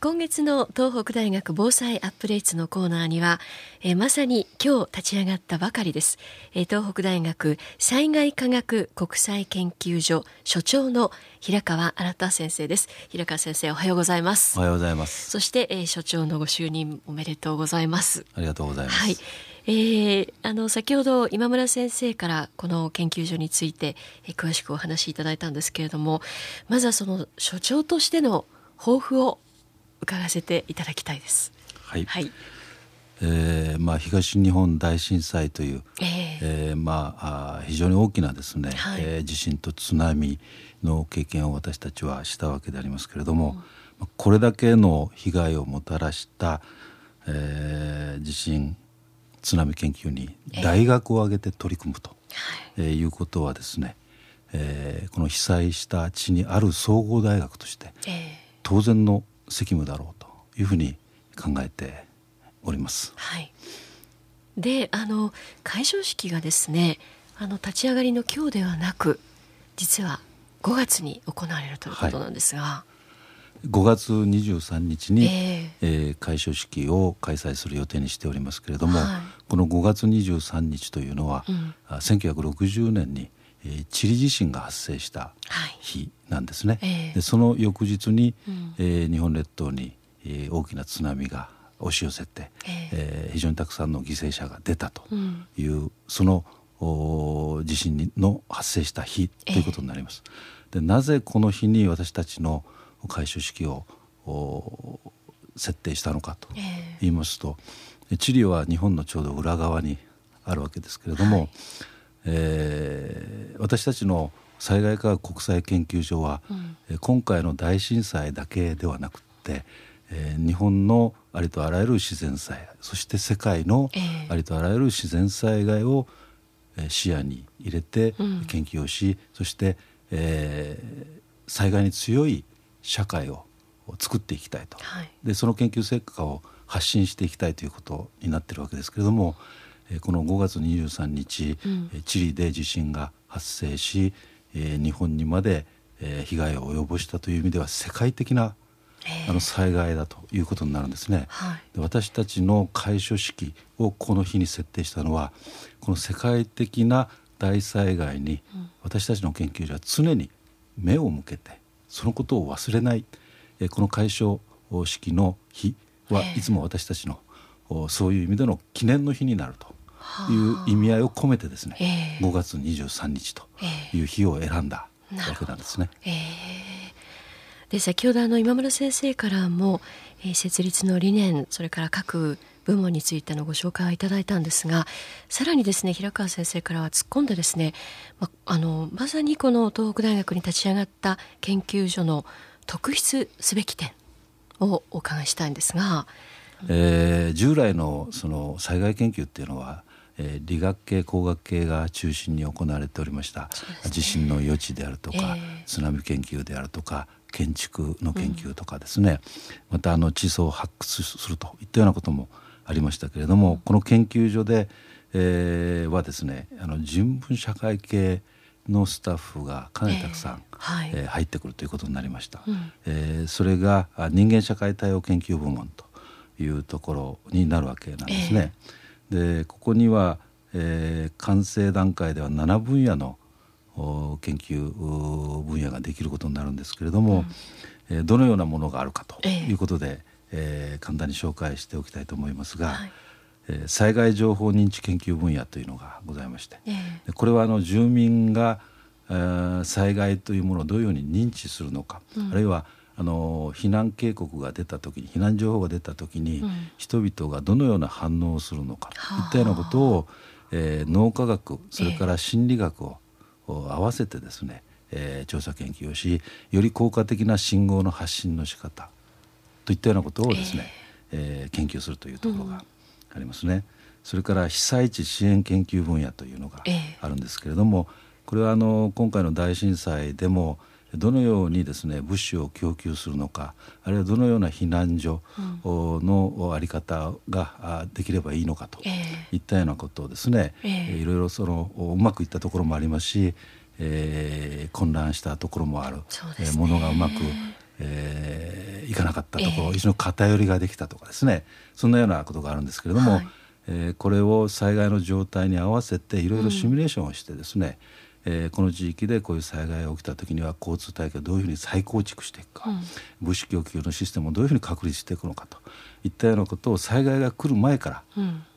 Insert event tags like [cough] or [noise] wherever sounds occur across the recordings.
今月の東北大学防災アップデートのコーナーには、えー、まさに今日立ち上がったばかりです、えー、東北大学災害科学国際研究所所長の平川新先生です。平川先生おはようございます。おはようございます。そして、えー、所長のご就任おめでとうございます。ありがとうございます、はい。えー、あの先ほど今村先生からこの研究所について、えー、詳しくお話しいただいたんですけれどもまずはその所長としての抱負を伺わせていただきたいです。はい、はい。えーまあ、東日本大震災という、えー、えー、まあ、あ非常に大きなですね、はい、えー、地震と津波の経験を私たちはしたわけでありますけれども、うん、これだけの被害をもたらした、えー、地震津波研究に大学を挙げて取り組むと、えー、えー、いうことはですね、えー、この被災した地にある総合大学として、えー、当然の責務だろうというふうに考えております。はい、であの開所式がですねあの立ち上がりの今日ではなく実は5月に行われるということなんですが。はい、5月23日に、えー、えー、開所式を開催する予定にしておりますけれども、はい、この5月23日というのは、うん、1960年にえー、チリ地震が発生した日なんですね。はい、でその翌日に、うん、えー、日本列島に、えー、大きな津波が押し寄せて、えー、えー、非常にたくさんの犠牲者が出たという、うん、その地震の発生した日ということになります。でなぜこの日に私たちの開所式を設定したのかと言いますと、えー、チリは日本のちょうど裏側にあるわけですけれども、はいえー、私たちの災害科学国際研究所は、うん、今回の大震災だけではなくて、えー、日本のありとあらゆる自然災害そして世界のありとあらゆる自然災害を、えー、視野に入れて研究をし、うん、そして、えー、災害に強い社会を作っていきたいと、はい、でその研究成果を発信していきたいということになっているわけですけれどもこの5月23日、うん、チリで地震が発生し日本にまで被害を及ぼしたという意味では世界的なあの災害だということになるんですね、はい、私たちの開所式をこの日に設定したのはこの世界的な大災害に私たちの研究所は常に目を向けてそのことを忘れないこの開所式の日はいつも私たちのそういう意味での記念の日になるという意味合いを込めてですね、えー、5月23日という日を選んだわけなんですね。えー、で先ほどあの今村先生からも、えー、設立の理念それから各部門についてのご紹介をいただいたんですがさらにですね平川先生からは突っ込んでですねまあのまさにこの東北大学に立ち上がった研究所の特筆すべき点をお伺いしたいんですが、えー、従来のその災害研究っていうのはえー、理学系工学系が中心に行われておりました、ね、地震の予知であるとか、えー、津波研究であるとか建築の研究とかですね、うん、またあの地層を発掘するといったようなこともありましたけれども、うん、この研究所で、えー、はですねあの人文社会系のスタッフがかなりたくさん、えーはい、えー、入ってくるということになりました、うん、えー、それが人間社会対応研究部門というところになるわけなんですね。えーでここには、えー、完成段階では7分野の研究分野ができることになるんですけれども、うん、えー、どのようなものがあるかということで、えー、えー、簡単に紹介しておきたいと思いますが、はい、えー、災害情報認知研究分野というのがございまして、えー、これはあの住民が、えー、災害というものをどういうふうに認知するのか、うん、あるいはあの避難警告が出た時に避難情報が出た時に、うん、人々がどのような反応をするのかといったようなことを、えー、脳科学それから心理学を、えー、合わせてですね、えー、調査研究をしより効果的な信号の発信の仕方といったようなことをですね、えー、えー、研究するというところがありますね。うん、それから被災地支援研究分野というのがあるんですけれども、これはあの今回の大震災でもどのようにですね物資を供給するのかあるいはどのような避難所の在り方ができればいいのかといったようなことをですね、えー、いろいろそのうまくいったところもありますし、えー、混乱したところもある、ね、ものがうまく、えー、いかなかったところ、えー、一緒の偏りができたとかですねそんなようなことがあるんですけれども、はい、えー、これを災害の状態に合わせていろいろシミュレーションをしてですね、うん、えー、この地域でこういう災害が起きた時には交通体系をどういうふうに再構築していくか、うん、物資供給のシステムをどういうふうに確立していくのかといったようなことを災害が来る前から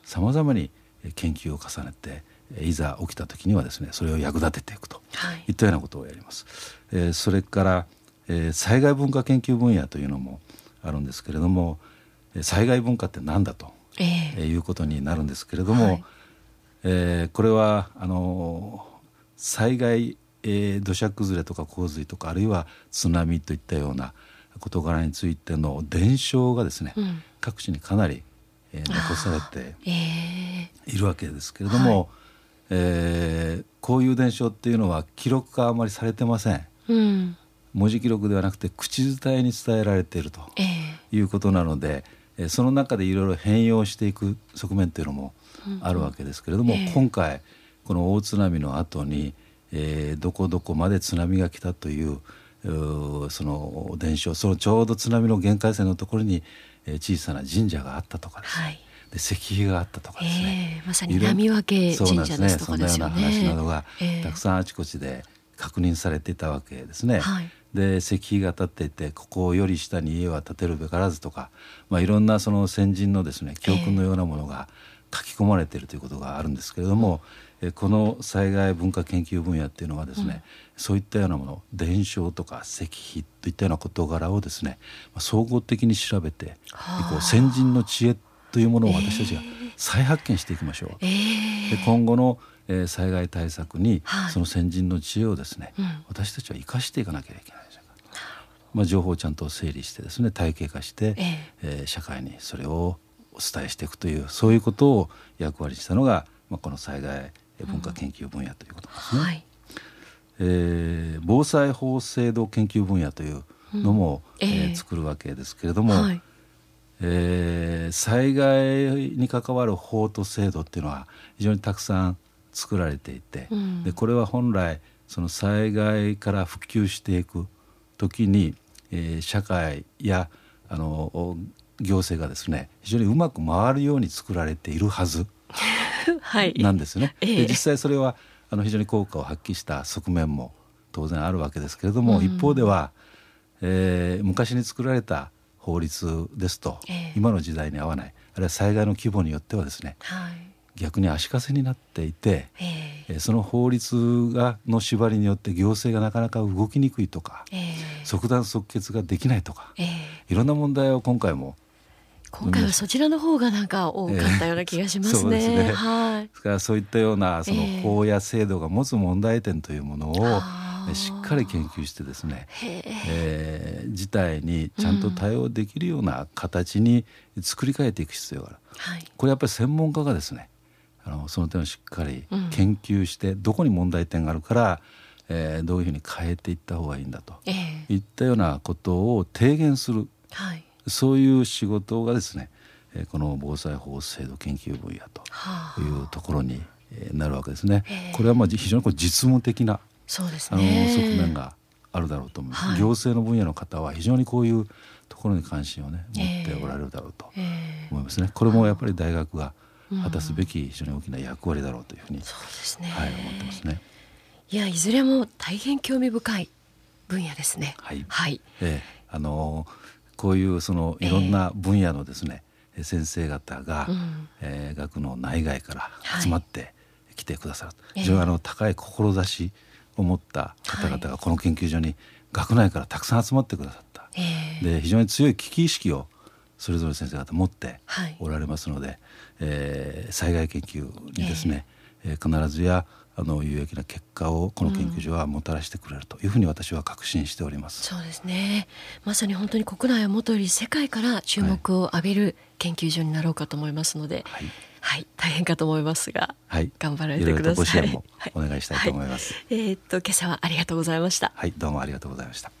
さまざまに研究を重ねていざ起きた時にはですねそれを役立てていくとい。ったようなことをやります。はい、えー、それから、えー、災害文化研究分野というのもあるんですけれども災害文化って何だと、えー、いうことになるんですけれども、はい、えー、これはあの災害、えー、土砂崩れとか洪水とかあるいは津波といったような事柄についての伝承がですね、うん、各地にかなり、えー、残されているわけですけれども、はい、えー、こういう伝承っていうのは記録があまりされてません。うん。文字記録ではなくて口伝えに伝えられているということなので、えー、その中でいろいろ変容していく側面というのもあるわけですけれども、うんうん、今回この大津波の後に、えー、どこどこまで津波が来たというその伝承そのちょうど津波の限界線のところに、えー、小さな神社があったとかですね、はい、で石碑があったとかですね、えー、まさに波分け神社ですとかですよね。そんなような話などが、たくさんあちこちで確認されていたわけですね。はい。で石碑が立っていてここより下に家は建てるべからずとか、まあ、いろんなその先人のですね教訓のようなものが書き込まれているということがあるんですけれども、えー、この災害文化研究分野っていうのはですね、うん、そういったようなもの伝承とか石碑といったような事柄をですね総合的に調べてこう先人の知恵というものを私たちが再発見していきましょう。えー、で今後のえー、災害対策に、その先人の知恵をですね、うん、私たちは生かしていかなきゃいけないまあ、情報をちゃんと整理してですね体系化して、えええー、社会にそれをお伝えしていくというそういうことを役割にしたのが、まあ、この災害文化研究分野ということですね。うん。はい、えー、防災法制度研究分野というのも、うん、えー、作るわけですけれども、はい、えー、災害に関わる法と制度っていうのは非常にたくさん作られていて、うん、でこれは本来その災害から復旧していく時に、えー、社会やあの行政がですね非常にうまく回るように作られているはず [laughs] なんですね。はい、で実際それはあの非常に効果を発揮した側面も当然あるわけですけれども、うん、一方では、えー、昔に作られた法律ですと、えー、今の時代に合わないあるいは災害の規模によってはですね、はい、逆に足かせになっていて、えー、その法律がの縛りによって行政がなかなか動きにくいとか、えー、即断即決ができないとか、えー、いろんな問題を今回も今回はそちらの方がなんか多かったような気がしますね。えー、そうですね。はい。からそういったようなその法や制度が持つ問題点というものを、しっかり研究してですね、え。ー、事態にちゃんと対応できるような形に作り変えていく必要がある。はい、これやっぱり専門家がですねあのその点をしっかり研究して、どこに問題点があるから、えー、どういうふうに変えていった方がいいんだと、えー、いったようなことを提言する、はい、そういう仕事がですね、えー、この防災法制度研究分野というところに、えー、なるわけですね。えー、これはまあ非常にこう実務的なそうです、ね、あの側面があるだろうと思います、はい、行政の分野の方は非常にこういうところに関心をね持っておられるだろうと思いますね。これもやっぱり大学が果たすべき非常に大きな役割だろうというふうに、そうですね、はい、思ってますね。いやいずれも大変興味深い分野ですね。はい。はい。えー、あのこういうそのいろんな分野のですね、えー、先生方が、うん、えー、学の内外から集まって来てくださる、はい、非常にあの高い志を持った方々がこの研究所に学内からたくさん集まってくださった。えー、で非常に強い危機意識をそれぞれ先生方持っておられますので、はい、えー、災害研究にですね、えー、必ずやあの有益な結果をこの研究所はもたらしてくれるというふうに私は確信しております、うん、そうですねまさに本当に国内はもとより世界から注目を浴びる研究所になろうかと思いますので、はい、はい、大変かと思いますが、はい、頑張られてください。いろいろお願いしたいと思います。はい、えー、っと今朝はありがとうございました。はい、どうもありがとうございました。